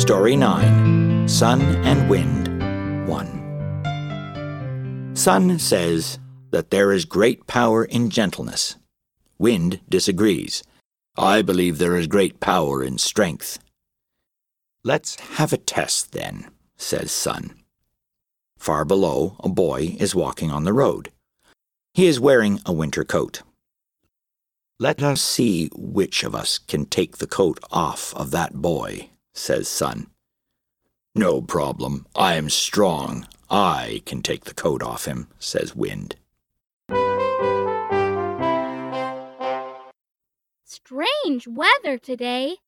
Story 9 Sun and Wind 1. Sun says that there is great power in gentleness. Wind disagrees. I believe there is great power in strength. Let's have a test then, says Sun. Far below, a boy is walking on the road. He is wearing a winter coat. Let us see which of us can take the coat off of that boy, says Sun. No problem. I am strong. I can take the coat off him, says Wind. Strange weather today.